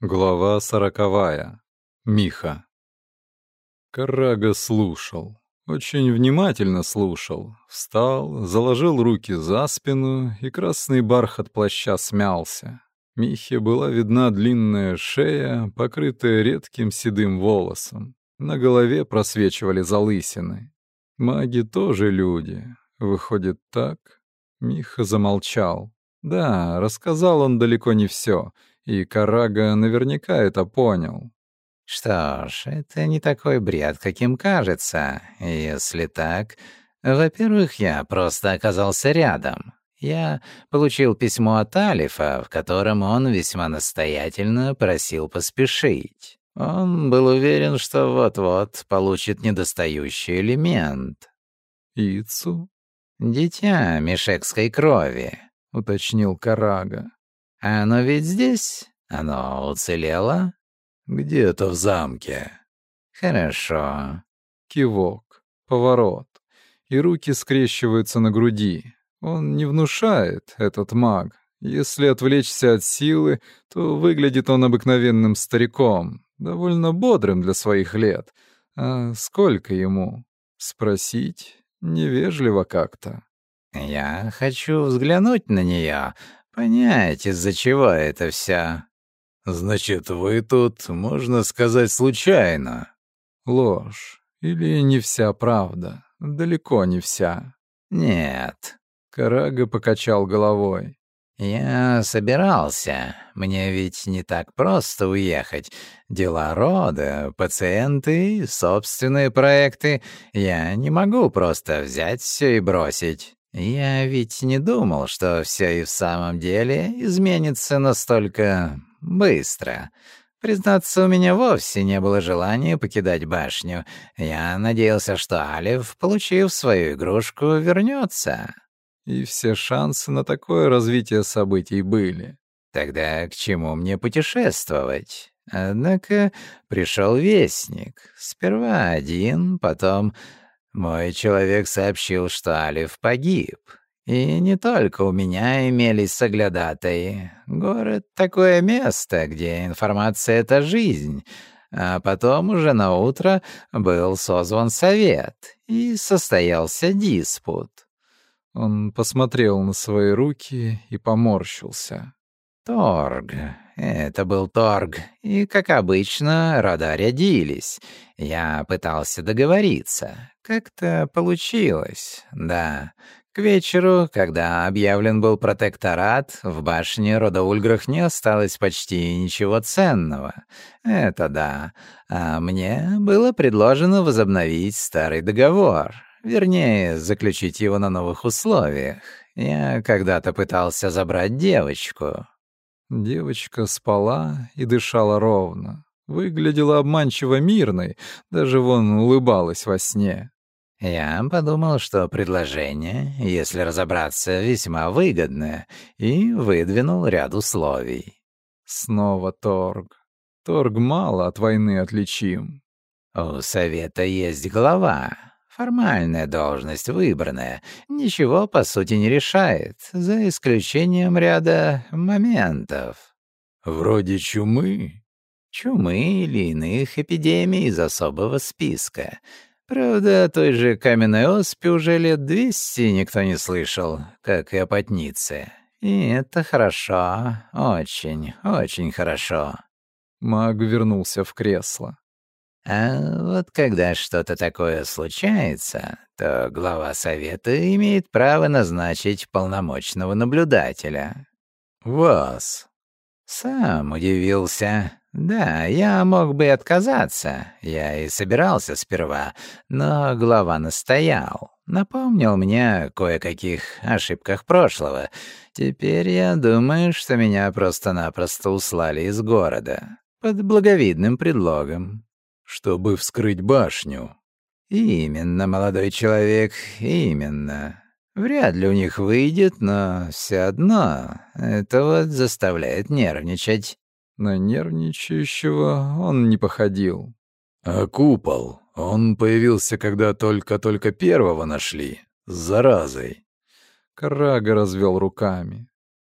Глава сороковая. Миха. Карага слушал. Очень внимательно слушал. Встал, заложил руки за спину, и красный бархат плаща смялся. Михе была видна длинная шея, покрытая редким седым волосом. На голове просвечивали залысины. Маги тоже люди. Выходит так? Миха замолчал. Да, рассказал он далеко не все — и Карага наверняка это понял. Что ж, это не такой бред, каким кажется. Если так, во-первых, я просто оказался рядом. Я получил письмо от Алифа, в котором он весьма настоятельно просил поспешить. Он был уверен, что вот-вот получит недостающий элемент. «Ицу?» «Дитя мешекской крови», — уточнил Карага. «Оно ведь здесь? Оно уцелело?» «Где-то в замке». «Хорошо». Кивок, поворот, и руки скрещиваются на груди. Он не внушает, этот маг. Если отвлечься от силы, то выглядит он обыкновенным стариком, довольно бодрым для своих лет. А сколько ему? Спросить невежливо как-то. «Я хочу взглянуть на нее, понять, из-за чего это все. Значит, вы тут, можно сказать, случайно. Ложь. Или не вся правда. Далеко не вся. Нет. Карага покачал головой. «Я собирался. Мне ведь не так просто уехать. Дела рода, пациенты, собственные проекты. Я не могу просто взять все и бросить. Я ведь не думал, что все и в самом деле изменится настолько быстро. Признаться, у меня вовсе не было желания покидать башню. Я надеялся, что Алиф, получив свою игрушку, вернется. И все шансы на такое развитие событий были. Тогда к чему мне путешествовать? Однако пришел вестник. Сперва один, потом мой человек сообщил, что Алиф погиб. И не только у меня имелись соглядатаи. Город — такое место, где информация — это жизнь. А потом уже на утро был созван совет, и состоялся диспут. Он посмотрел на свои руки и поморщился. Торг. Это был торг. И, как обычно, рода рядились. Я пытался договориться. Как-то получилось, да. К вечеру, когда объявлен был протекторат, в башне рода Ульграх не осталось почти ничего ценного. Это да. А мне было предложено возобновить старый договор. Вернее, заключить его на новых условиях. Я когда-то пытался забрать девочку. Девочка спала и дышала ровно. Выглядела обманчиво мирной, даже вон улыбалась во сне. Я подумал, что предложение, если разобраться, весьма выгодное, и выдвинул ряд условий. Снова торг. Торг мало от войны отличим. У совета есть глава. Формальная должность выбранная. Ничего, по сути, не решает, за исключением ряда моментов. Вроде чумы. Чумы или иных эпидемий из особого списка — Правда, той же каменной оспи уже лет двести никто не слышал, как и о потнице. И это хорошо, очень, очень хорошо. Маг вернулся в кресло. А вот когда что-то такое случается, то глава совета имеет право назначить полномочного наблюдателя. Вас. Сам удивился. Да, я мог бы отказаться. Я и собирался сперва, но глава настоял. Напомнил мне кое-каких ошибках прошлого. Теперь я думаю, что меня просто-напросто услали из города. Под благовидным предлогом. Чтобы вскрыть башню. Именно, молодой человек, именно. Вряд ли у них выйдет, но все одно это вот заставляет нервничать. На нервничающего он не походил. А купол? Он появился, когда только-только первого нашли. С заразой. Карага развел руками.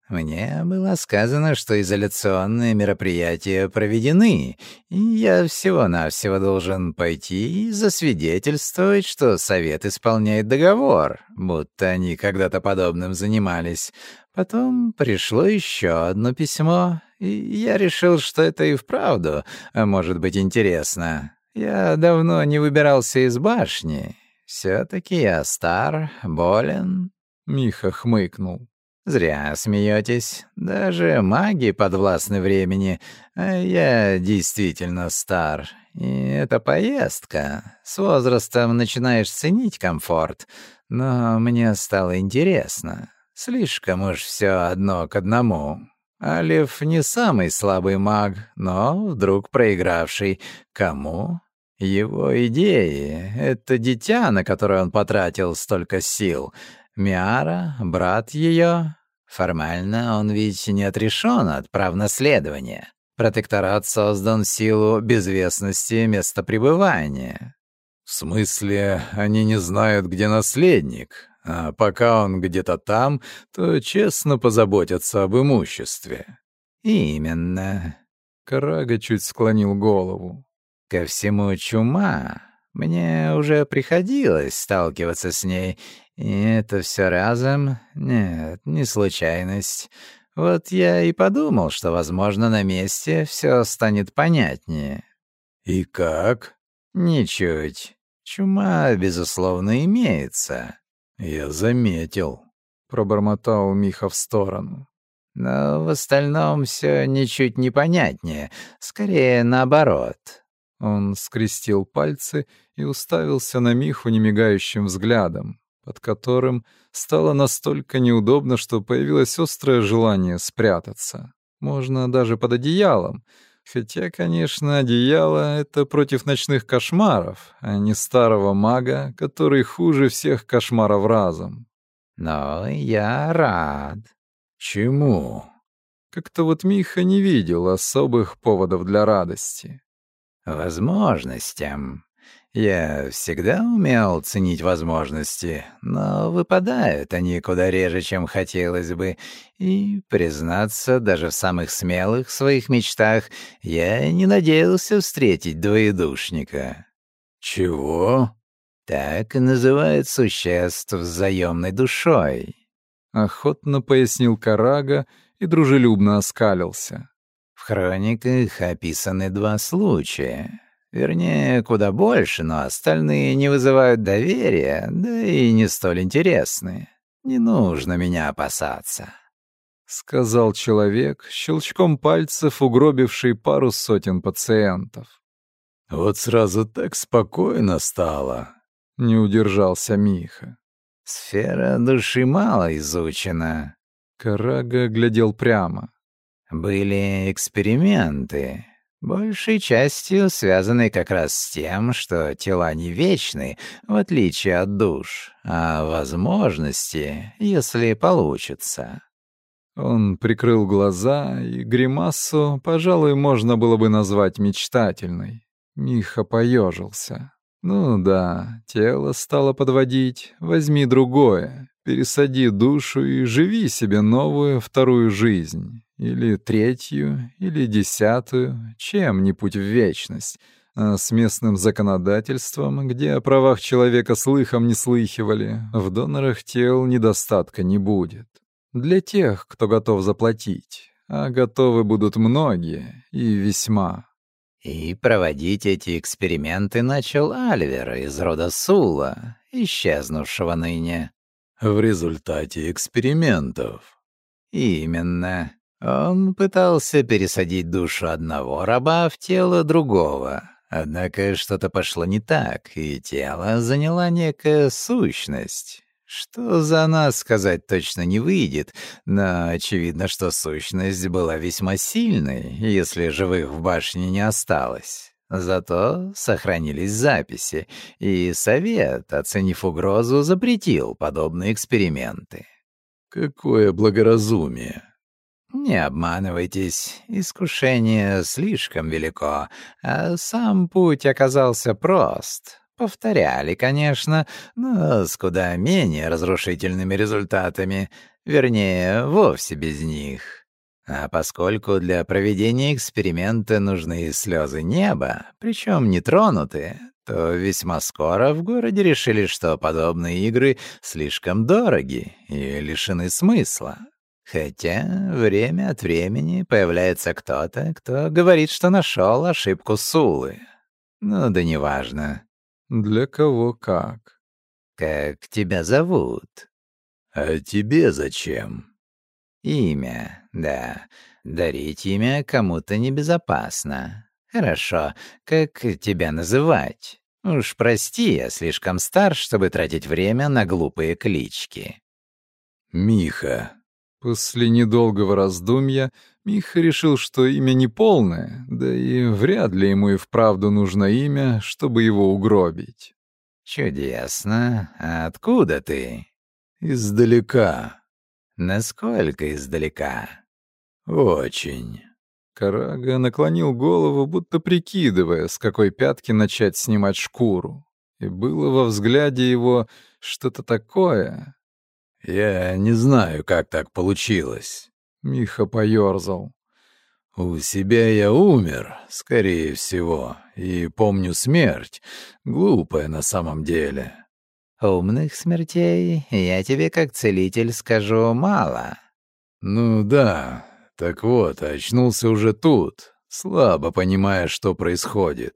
Мне было сказано, что изоляционные мероприятия проведены, и я всего-навсего должен пойти и засвидетельствовать, что Совет исполняет договор, будто они когда-то подобным занимались. Потом пришло еще одно письмо, и я решил, что это и вправду может быть интересно. Я давно не выбирался из башни. все таки я стар, болен». Миха хмыкнул. «Зря смеетесь. Даже маги подвластны времени, а я действительно стар. И эта поездка. С возрастом начинаешь ценить комфорт. Но мне стало интересно. Слишком уж все одно к одному. Алиф не самый слабый маг, но вдруг проигравший. Кому? Его идеи — это дитя, на которое он потратил столько сил. Миара, брат ее, Формально он ведь не отрешен от прав наследования. Протекторат создан в силу безвестности места пребывания. В смысле, они не знают, где наследник, а пока он где-то там, то честно позаботятся об имуществе. Именно. Карага чуть склонил голову. Ко всему чума. Мне уже приходилось сталкиваться с ней, и это все разом? Нет, не случайность. Вот я и подумал, что, возможно, на месте все станет понятнее. И как? Ничуть. Чума, безусловно, имеется. Я заметил. Пробормотал Миха в сторону. Но в остальном все ничуть не понятнее. Скорее, наоборот. Он скрестил пальцы и уставился на Миху немигающим взглядом под которым стало настолько неудобно, что появилось острое желание спрятаться. Можно даже под одеялом. Хотя, конечно, одеяло — это против ночных кошмаров, а не старого мага, который хуже всех кошмаров разом. Но я рад. Чему? Как-то вот Миха не видел особых поводов для радости. Возможностям. Я всегда умел ценить возможности, но выпадают они куда реже, чем хотелось бы, и, признаться, даже в самых смелых своих мечтах я не надеялся встретить двоедушника. «Чего?» «Так называют существ с заемной душой», — охотно пояснил Карага и дружелюбно оскалился. «В хрониках описаны два случая». Вернее, куда больше, но остальные не вызывают доверия, да и не столь интересны. Не нужно меня опасаться. — сказал человек, щелчком пальцев угробивший пару сотен пациентов. «Вот сразу так спокойно стало», — не удержался Миха. «Сфера души мало изучена». Карага глядел прямо. «Были эксперименты, большей частью связанные как раз с тем, что тела не вечны, в отличие от душ, а возможности, если получится. Он прикрыл глаза, и гримасу, пожалуй, можно было бы назвать мечтательной. Миха поежился. «Ну да, тело стало подводить, возьми другое, пересади душу и живи себе новую вторую жизнь. Или третью, или десятую, чем не путь в вечность. А с местным законодательством, где о правах человека слыхом не слыхивали, в донорах тел недостатка не будет. Для тех, кто готов заплатить, а готовы будут многие и весьма. И проводить эти эксперименты начал Альвер из рода Сула, исчезнувшего ныне. В результате экспериментов. Именно. Он пытался пересадить душу одного раба в тело другого, однако что-то пошло не так, и тело заняла некая сущность. Что за нас сказать точно не выйдет, но очевидно, что сущность была весьма сильной, если живых в башне не осталось. Зато сохранились записи, и совет, оценив угрозу, запретил подобные эксперименты. «Какое благоразумие!» Не обманывайтесь, искушение слишком велико, а сам путь оказался прост. Повторяли, конечно, но с куда менее разрушительными результатами. Вернее, вовсе без них. А поскольку для проведения эксперимента нужны слезы неба, причем нетронутые, то весьма скоро в городе решили, что подобные игры слишком дороги и лишены смысла. Хотя время от времени появляется кто-то, кто говорит, что нашел ошибку Сулы. Ну да неважно. Для кого как. Как тебя зовут? А тебе зачем? Имя, да. Дарить имя кому-то небезопасно. Хорошо, как тебя называть? Уж прости, я слишком стар, чтобы тратить время на глупые клички. Миха. После недолгого раздумья Миха решил, что имя неполное, да и вряд ли ему и вправду нужно имя, чтобы его угробить. «Чудесно. А откуда ты?» «Издалека». «Насколько издалека?» «Очень». Карага наклонил голову, будто прикидывая, с какой пятки начать снимать шкуру. И было во взгляде его что-то такое. «Я не знаю, как так получилось», — Миха поёрзал. У себя я умер, скорее всего, и помню смерть, глупая на самом деле. Умных смертей я тебе как целитель скажу мало. Ну да, так вот, очнулся уже тут, слабо понимая, что происходит.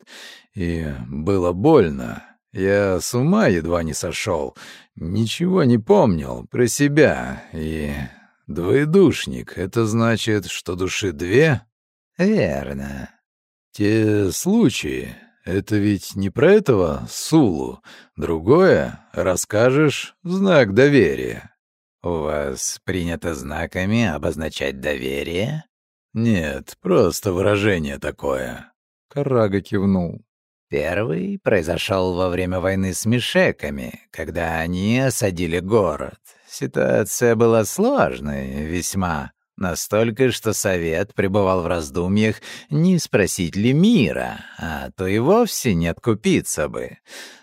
И было больно. Я с ума едва не сошел, ничего не помнил про себя. И двоедушник — это значит, что души две? Верно. Те случаи, это ведь не про этого Сулу. Другое, расскажешь, знак доверия. У вас принято знаками обозначать доверие? Нет, просто выражение такое. Карага кивнул. Первый произошел во время войны с мишеками, когда они осадили город. Ситуация была сложной, весьма. Настолько, что совет пребывал в раздумьях, не спросить ли мира, а то и вовсе не откупиться бы.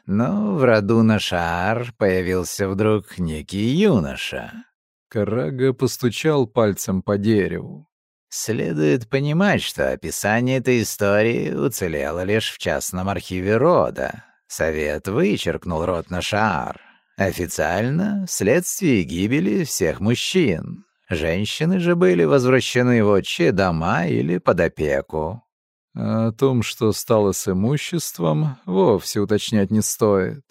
Но в роду Нашар появился вдруг некий юноша. Карага постучал пальцем по дереву. Следует понимать, что описание этой истории уцелело лишь в частном архиве рода. Совет вычеркнул род Нашар. Официально — вследствие гибели всех мужчин. Женщины же были возвращены в отчие дома или под опеку. О том, что стало с имуществом, вовсе уточнять не стоит.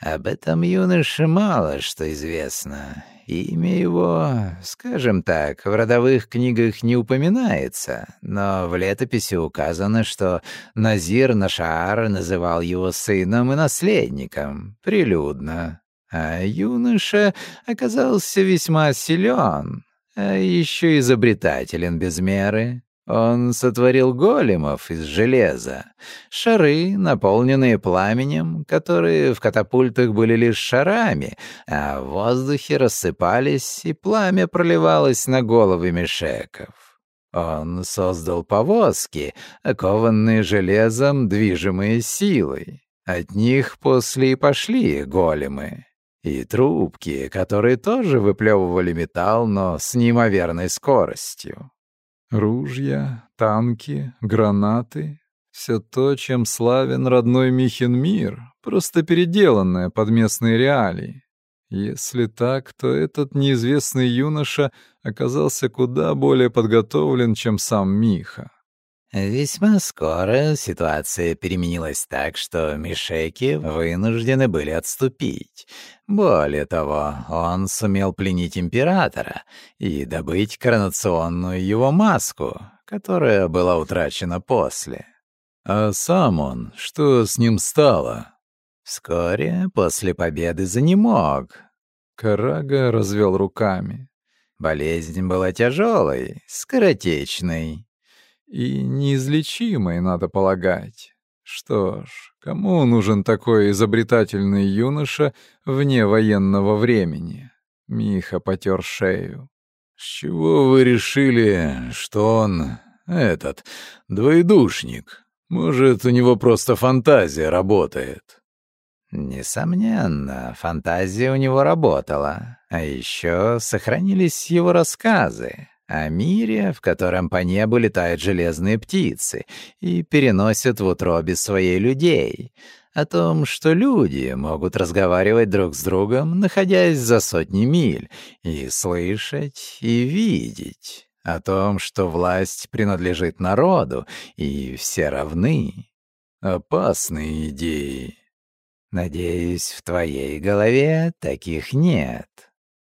Об этом юноше мало что известно. Имя его, скажем так, в родовых книгах не упоминается, но в летописи указано, что Назир Нашаар называл его сыном и наследником, прилюдно. А юноша оказался весьма силен, а еще изобретателен без меры. Он сотворил големов из железа, шары, наполненные пламенем, которые в катапультах были лишь шарами, а в воздухе рассыпались, и пламя проливалось на головы мешеков. Он создал повозки, окованные железом, движимые силой. От них после и пошли големы. И трубки, которые тоже выплевывали металл, но с неимоверной скоростью. Ружья, танки, гранаты — все то, чем славен родной Михин мир, просто переделанное под местные реалии. Если так, то этот неизвестный юноша оказался куда более подготовлен, чем сам Миха. Весьма скоро ситуация переменилась так, что Мишеки вынуждены были отступить. Более того, он сумел пленить императора и добыть коронационную его маску, которая была утрачена после. А сам он, что с ним стало? Вскоре после победы занемог. Карага развел руками. Болезнь была тяжелой, скоротечной. И неизлечимой, надо полагать. Что ж, кому нужен такой изобретательный юноша вне военного времени? Миха потер шею. «С чего вы решили, что он, этот, двоедушник? Может, у него просто фантазия работает?» Несомненно, фантазия у него работала. А еще сохранились его рассказы о мире, в котором по небу летают железные птицы и переносят в утробе своей людей, о том, что люди могут разговаривать друг с другом, находясь за сотни миль, и слышать, и видеть, о том, что власть принадлежит народу, и все равны. Опасные идеи. Надеюсь, в твоей голове таких нет.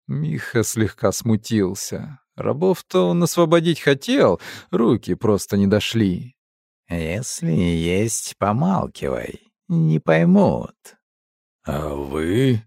Миха слегка смутился. Рабов-то он освободить хотел, руки просто не дошли. Если есть, помалкивай, не поймут. А вы?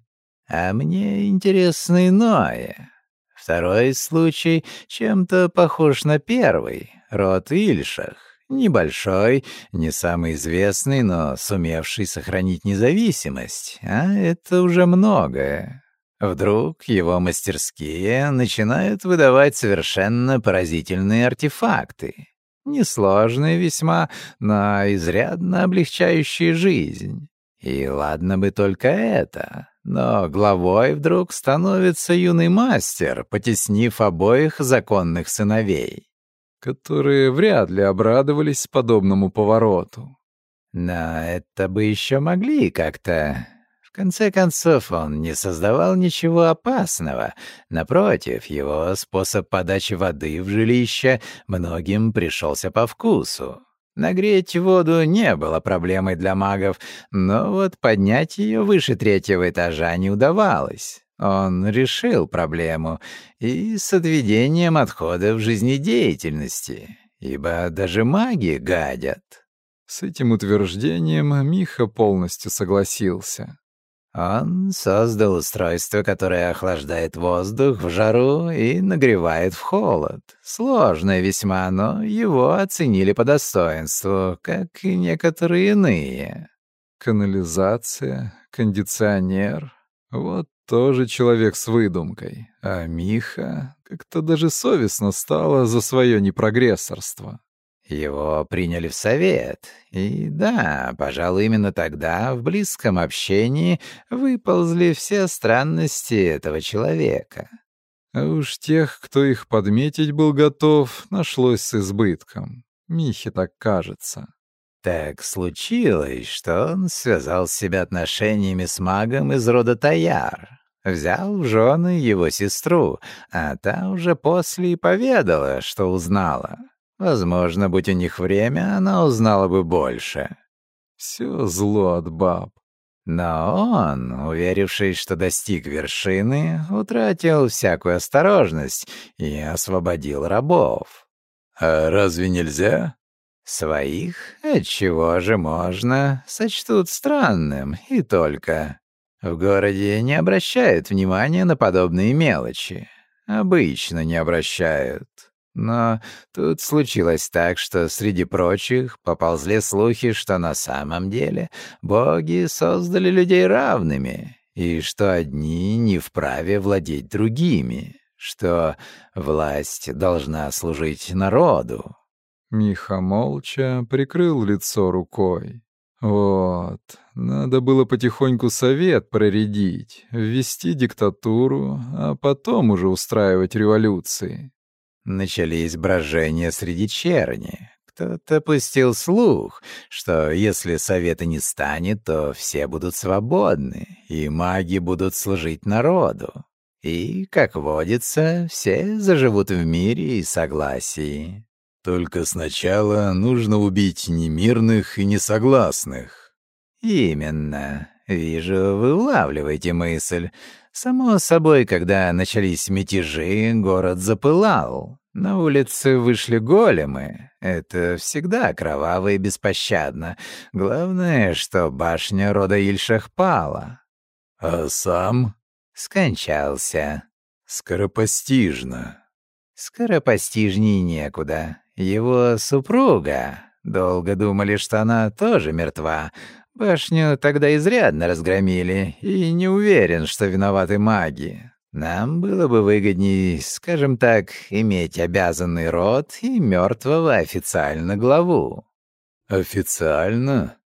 А мне интересно иное. Второй случай чем-то похож на первый, род Ильшах. Небольшой, не самый известный, но сумевший сохранить независимость. А это уже многое. Вдруг его мастерские начинают выдавать совершенно поразительные артефакты. Несложные весьма, но изрядно облегчающие жизнь. И ладно бы только это, но главой вдруг становится юный мастер, потеснив обоих законных сыновей. Которые вряд ли обрадовались подобному повороту. Но это бы еще могли как-то в конце концов, он не создавал ничего опасного. Напротив, его способ подачи воды в жилище многим пришелся по вкусу. Нагреть воду не было проблемой для магов, но вот поднять ее выше третьего этажа не удавалось. Он решил проблему и с отведением отходов жизнедеятельности, ибо даже маги гадят. С этим утверждением Миха полностью согласился. Он создал устройство, которое охлаждает воздух в жару и нагревает в холод. Сложное весьма, но его оценили по достоинству, как и некоторые иные. Канализация, кондиционер. Вот тоже человек с выдумкой. А Миха как-то даже совестно стало за свое непрогрессорство. Его приняли в совет, и да, пожалуй, именно тогда в близком общении выползли все странности этого человека. А уж тех, кто их подметить был готов, нашлось с избытком. Михе так кажется. Так случилось, что он связал себя отношениями с магом из рода Таяр. Взял в жены его сестру, а та уже после и поведала, что узнала. Возможно, будь у них время, она узнала бы больше. Все зло от баб. Но он, уверившись, что достиг вершины, утратил всякую осторожность и освободил рабов. «А разве нельзя?» «Своих? Отчего же можно? Сочтут странным, и только. В городе не обращают внимания на подобные мелочи. Обычно не обращают. Но тут случилось так, что среди прочих поползли слухи, что на самом деле боги создали людей равными, и что одни не вправе владеть другими, что власть должна служить народу. Миха молча прикрыл лицо рукой. Вот, надо было потихоньку совет проредить, ввести диктатуру, а потом уже устраивать революции. Начались брожения среди черни. Кто-то пустил слух, что если совета не станет, то все будут свободны, и маги будут служить народу. И, как водится, все заживут в мире и согласии. Только сначала нужно убить немирных и несогласных. Именно. Вижу, вы улавливаете мысль. Само собой, когда начались мятежи, город запылал. На улице вышли големы. Это всегда кроваво и беспощадно. Главное, что башня рода Ильшах пала. А сам? Скончался. Скоропостижно. Скоропостижней некуда. Его супруга. Долго думали, что она тоже мертва, Башню тогда изрядно разгромили, и не уверен, что виноваты маги. Нам было бы выгоднее, скажем так, иметь обязанный род и мертвого официально главу. Официально?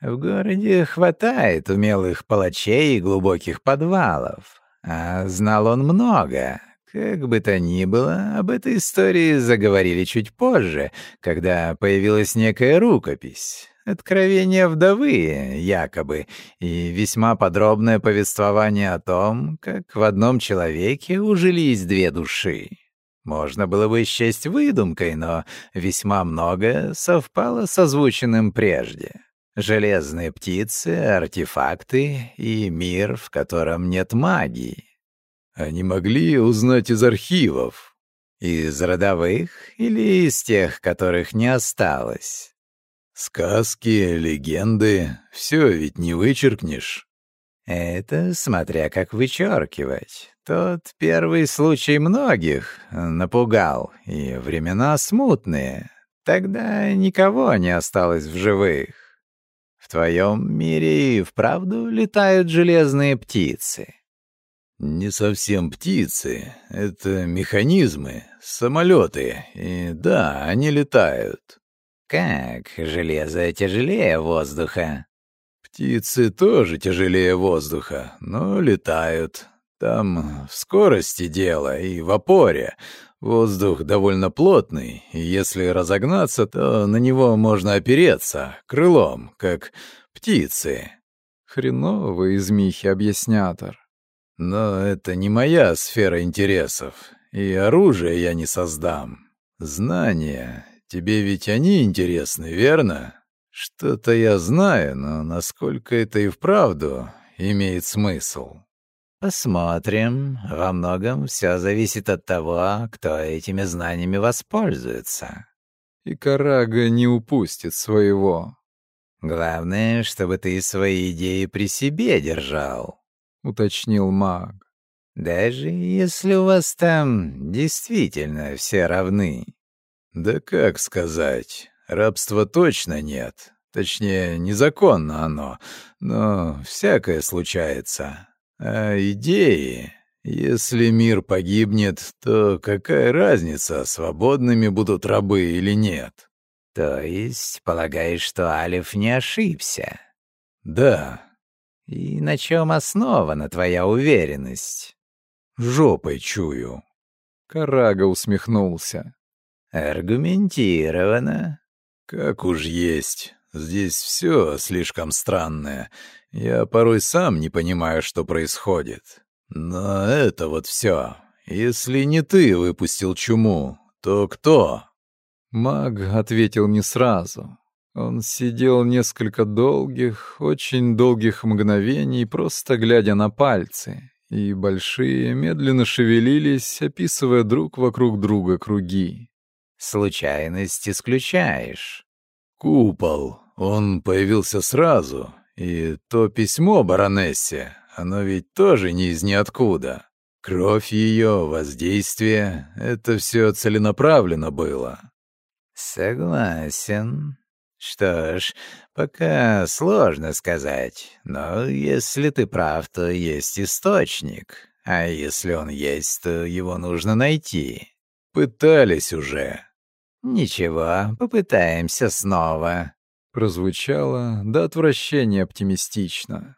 В городе хватает умелых палачей и глубоких подвалов. А знал он много. Как бы то ни было, об этой истории заговорили чуть позже, когда появилась некая рукопись. Откровение вдовы, якобы, и весьма подробное повествование о том, как в одном человеке ужились две души. Можно было бы счесть выдумкой, но весьма многое совпало с озвученным прежде. Железные птицы, артефакты и мир, в котором нет магии. Они могли узнать из архивов. Из родовых или из тех, которых не осталось? Сказки, легенды — все ведь не вычеркнешь. Это смотря как вычеркивать. Тот первый случай многих напугал, и времена смутные. Тогда никого не осталось в живых. В твоем мире и вправду летают железные птицы. Не совсем птицы, это механизмы, самолеты, и да, они летают. Как? Железо тяжелее воздуха. Птицы тоже тяжелее воздуха, но летают. Там в скорости дело и в опоре. Воздух довольно плотный, и если разогнаться, то на него можно опереться крылом, как птицы. Хреново из Михи объяснятор. Но это не моя сфера интересов, и оружие я не создам. Знания Тебе ведь они интересны, верно? Что-то я знаю, но насколько это и вправду имеет смысл. Посмотрим. Во многом все зависит от того, кто этими знаниями воспользуется. И Карага не упустит своего. Главное, чтобы ты свои идеи при себе держал, уточнил маг. Даже если у вас там действительно все равны. Да как сказать, рабства точно нет. Точнее, незаконно оно, но всякое случается. А идеи... Если мир погибнет, то какая разница, свободными будут рабы или нет? То есть полагаешь, что Алиф не ошибся? Да. И на чем основана твоя уверенность? Жопой чую. Карага усмехнулся. «Аргументированно». «Как уж есть. Здесь все слишком странное. Я порой сам не понимаю, что происходит. Но это вот все. Если не ты выпустил чуму, то кто?» Маг ответил не сразу. Он сидел несколько долгих, очень долгих мгновений, просто глядя на пальцы, и большие медленно шевелились, описывая друг вокруг друга круги. Случайность исключаешь. Купол. Он появился сразу. И то письмо баронессе, оно ведь тоже не из ниоткуда. Кровь ее, воздействие — это все целенаправленно было. Согласен. Что ж, пока сложно сказать, но если ты прав, то есть источник, а если он есть, то его нужно найти. Пытались уже. «Ничего, попытаемся снова», — прозвучало до отвращения оптимистично.